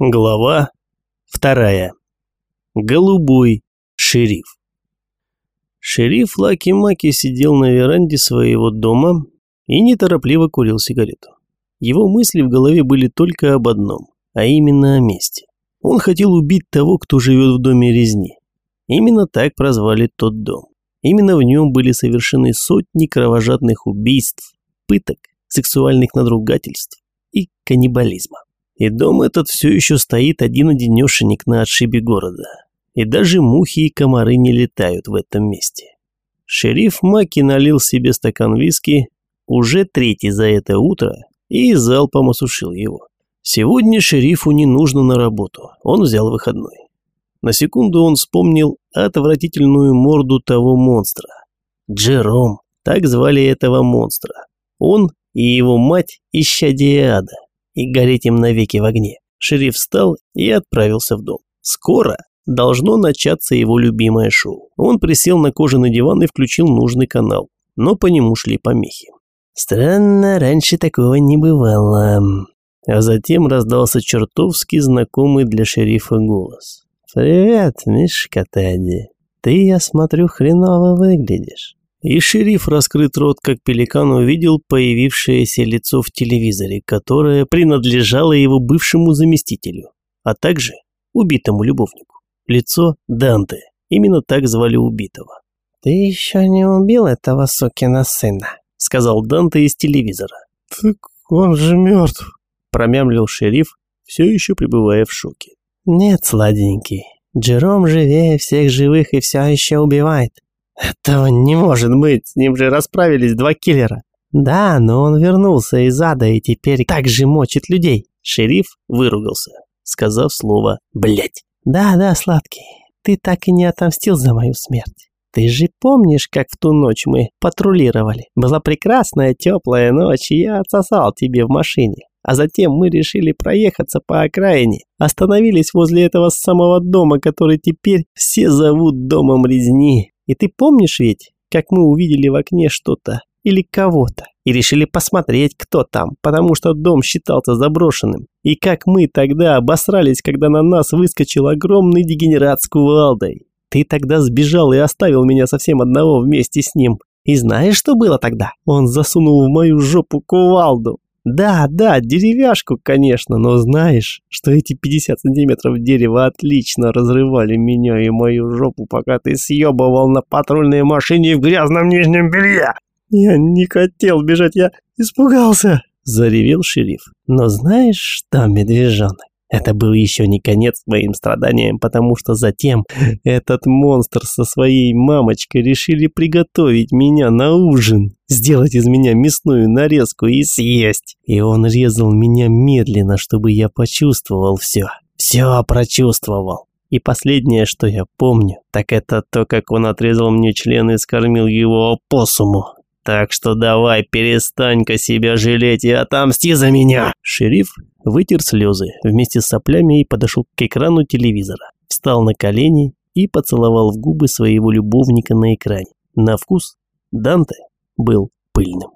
Глава вторая. Голубой шериф. Шериф Лаки Маки сидел на веранде своего дома и неторопливо курил сигарету. Его мысли в голове были только об одном, а именно о мести. Он хотел убить того, кто живет в доме резни. Именно так прозвали тот дом. Именно в нем были совершены сотни кровожадных убийств, пыток, сексуальных надругательств и каннибализма. И дом этот все еще стоит один-одинешенек на отшибе города. И даже мухи и комары не летают в этом месте. Шериф Маки налил себе стакан виски, уже третий за это утро, и залпом осушил его. Сегодня шерифу не нужно на работу, он взял выходной. На секунду он вспомнил отвратительную морду того монстра. Джером, так звали этого монстра. Он и его мать исчадие ада и гореть им навеки в огне. Шериф встал и отправился в дом. Скоро должно начаться его любимое шоу. Он присел на кожаный диван и включил нужный канал, но по нему шли помехи. Странно, раньше такого не бывало. А затем раздался чертовски знакомый для шерифа голос. «Привет, Мишка Тедди. Ты, я смотрю, хреново выглядишь». И шериф, раскрыт рот, как пеликан, увидел появившееся лицо в телевизоре, которое принадлежало его бывшему заместителю, а также убитому любовнику. Лицо Данте. Именно так звали убитого. «Ты еще не убил этого сукина сына», — сказал Данте из телевизора. «Так он же мертв», — промямлил шериф, все еще пребывая в шоке. «Нет, сладенький, Джером живее всех живых и все еще убивает. Этого не может быть, с ним же расправились два киллера. Да, но он вернулся из ада и теперь так же мочит людей. Шериф выругался, сказав слово «блядь». Да, да, сладкий, ты так и не отомстил за мою смерть. Ты же помнишь, как в ту ночь мы патрулировали? Была прекрасная теплая ночь, и я отсосал тебе в машине. А затем мы решили проехаться по окраине. Остановились возле этого самого дома, который теперь все зовут домом резни. И ты помнишь ведь, как мы увидели в окне что-то или кого-то и решили посмотреть, кто там, потому что дом считался заброшенным. И как мы тогда обосрались, когда на нас выскочил огромный дегенерат с кувалдой. Ты тогда сбежал и оставил меня совсем одного вместе с ним. И знаешь, что было тогда? Он засунул в мою жопу кувалду. Да, да, деревяшку, конечно, но знаешь, что эти 50 сантиметров дерева отлично разрывали меня и мою жопу, пока ты съебывал на патрульной машине в грязном нижнем белье. Я не хотел бежать, я испугался, заревел шериф. Но знаешь что, медвежонок, это был еще не конец моим страданиям, потому что затем этот монстр со своей мамочкой решили приготовить меня на ужин, сделать из меня мясную нарезку и съесть. И он резал меня медленно, чтобы я почувствовал все. Все прочувствовал. И последнее, что я помню, так это то, как он отрезал мне член и скормил его опоссуму. Так что давай, перестань-ка себя жалеть и отомсти за меня. Шериф вытер слезы вместе с соплями и подошел к экрану телевизора. Встал на колени и поцеловал в губы своего любовника на экране. На вкус Данте был пыльным.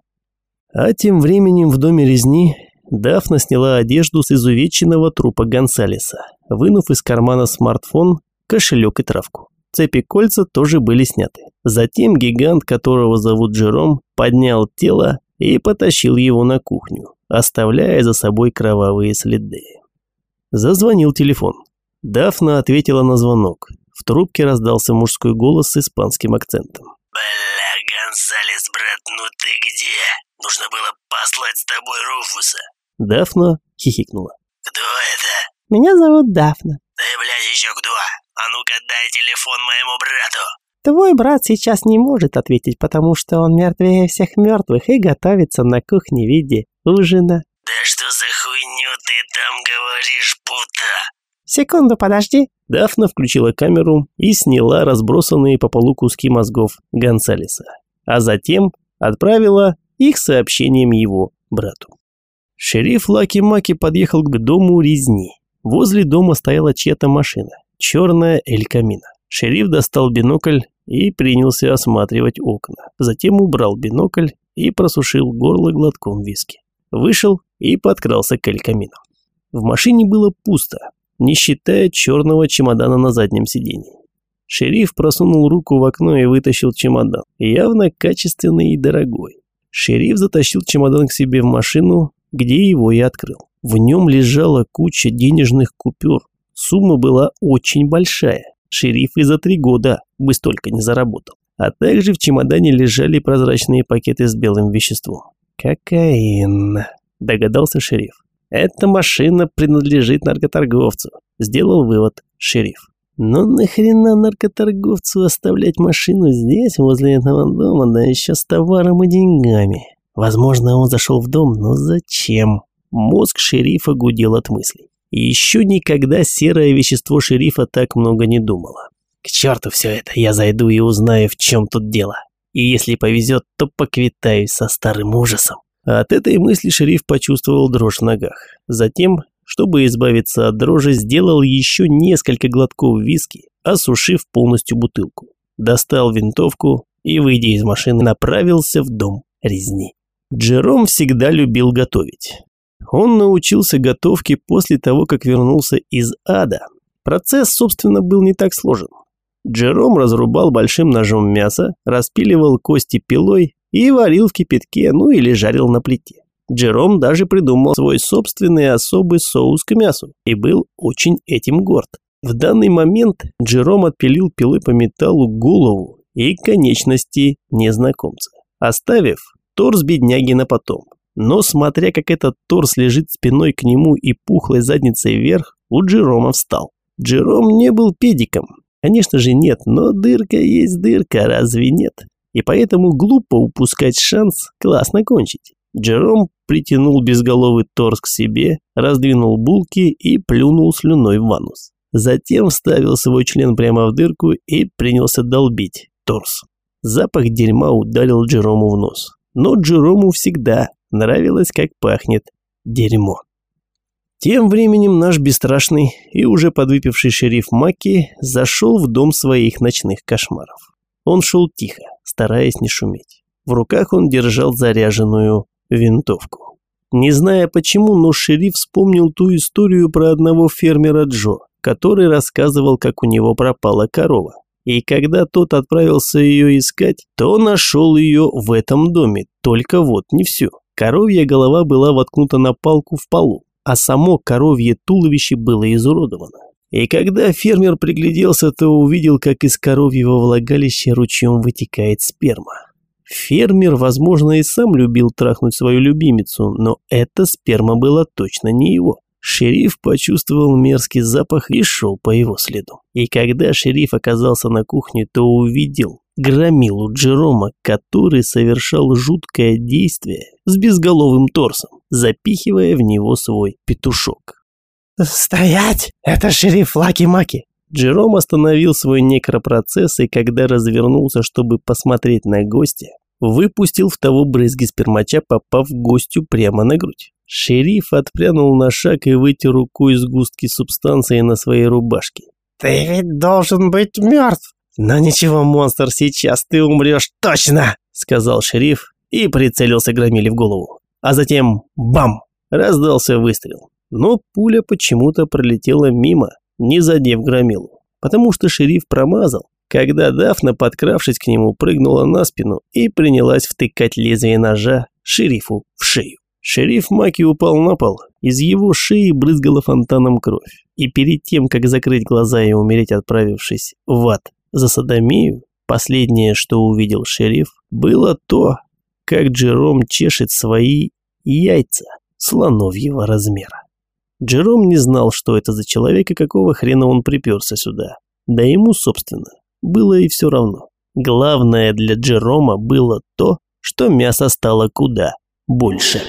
А тем временем в доме резни Дафна сняла одежду с изувеченного трупа Гонсалеса, вынув из кармана смартфон, кошелек и травку. Цепи кольца тоже были сняты. Затем гигант, которого зовут Джером, поднял тело и потащил его на кухню, оставляя за собой кровавые следы. Зазвонил телефон. Дафна ответила на звонок. В трубке раздался мужской голос с испанским акцентом. «Бля, Гонсалес, брат, ну ты где? Нужно было послать с тобой Руфуса». Дафна хихикнула. «Кто это?» «Меня зовут Дафна». «Ты, блядь, еще кто? А ну-ка дай телефон моему брату». Твой брат сейчас не может ответить, потому что он мертвее всех мертвых и готовится на кухне в виде ужина. Да что за хуйню ты там говоришь, puta? Секунду, подожди. Дафна включила камеру и сняла разбросанные по полу куски мозгов Гонсалеса, а затем отправила их сообщением его брату. Шериф Лаки Маки подъехал к дому резни. Возле дома стояла чья-то машина, черная Эль Камина. Шериф достал бинокль и принялся осматривать окна. Затем убрал бинокль и просушил горло глотком виски. Вышел и подкрался к Элькамину. В машине было пусто, не считая черного чемодана на заднем сиденье. Шериф просунул руку в окно и вытащил чемодан, явно качественный и дорогой. Шериф затащил чемодан к себе в машину, где его и открыл. В нем лежала куча денежных купюр. Сумма была очень большая. Шериф и за три года бы столько не заработал. А также в чемодане лежали прозрачные пакеты с белым веществом. «Кокаин», – догадался шериф. «Эта машина принадлежит наркоторговцу», – сделал вывод шериф. Но нахрена наркоторговцу оставлять машину здесь, возле этого дома, да еще с товаром и деньгами? Возможно, он зашел в дом, но зачем? Мозг шерифа гудел от мыслей. Еще никогда серое вещество шерифа так много не думало. К черту все это, я зайду и узнаю, в чем тут дело. И если повезет, то поквитаюсь со старым ужасом. от этой мысли шериф почувствовал дрожь в ногах. Затем чтобы избавиться от дрожи, сделал еще несколько глотков виски, осушив полностью бутылку. Достал винтовку и, выйдя из машины, направился в дом резни. Джером всегда любил готовить. Он научился готовке после того, как вернулся из ада. Процесс, собственно, был не так сложен. Джером разрубал большим ножом мясо, распиливал кости пилой и варил в кипятке, ну или жарил на плите. Джером даже придумал свой собственный особый соус к мясу и был очень этим горд. В данный момент Джером отпилил пилой по металлу голову и конечности незнакомца, оставив торс бедняги на потом. Но смотря как этот торс лежит спиной к нему и пухлой задницей вверх, у Джерома встал. Джером не был педиком. Конечно же нет, но дырка есть дырка, разве нет? И поэтому глупо упускать шанс классно кончить. Джером притянул безголовый торс к себе, раздвинул булки и плюнул слюной в ванус. Затем вставил свой член прямо в дырку и принялся долбить торс. Запах дерьма ударил Джерому в нос. Но Джерому всегда нравилось, как пахнет дерьмо. Тем временем наш бесстрашный и уже подвыпивший шериф Маки зашел в дом своих ночных кошмаров. Он шел тихо, стараясь не шуметь. В руках он держал заряженную винтовку. Не зная почему, но шериф вспомнил ту историю про одного фермера Джо, который рассказывал, как у него пропала корова. И когда тот отправился ее искать, то нашел ее в этом доме, только вот не всю. Коровья голова была воткнута на палку в полу, а само коровье туловище было изуродовано. И когда фермер пригляделся, то увидел, как из коровьего влагалища ручьем вытекает сперма. Фермер, возможно, и сам любил трахнуть свою любимицу, но эта сперма была точно не его. Шериф почувствовал мерзкий запах и шел по его следу. И когда шериф оказался на кухне, то увидел громилу Джерома, который совершал жуткое действие с безголовым торсом, запихивая в него свой петушок. «Стоять! Это шериф Лаки-Маки!» Джером остановил свой некропроцесс и когда развернулся, чтобы посмотреть на гостя, выпустил в того брызги спермача, попав гостю прямо на грудь. Шериф отпрянул на шаг и вытер рукой сгустки субстанции на своей рубашке. «Ты ведь должен быть мертв!» «Но ничего, монстр, сейчас ты умрешь точно!» Сказал шериф и прицелился громили в голову. А затем бам! Раздался выстрел. Но пуля почему-то пролетела мимо, не задев громилу. Потому что шериф промазал, когда Дафна, подкравшись к нему, прыгнула на спину и принялась втыкать лезвие ножа шерифу в шею. Шериф Маки упал на пол, из его шеи брызгала фонтаном кровь. И перед тем, как закрыть глаза и умереть, отправившись в ад за садомию, последнее, что увидел шериф, было то, как Джером чешет свои яйца слоновьего размера. Джером не знал, что это за человек и какого хрена он приперся сюда. Да ему, собственно, было и все равно. Главное для Джерома было то, что мясо стало куда больше.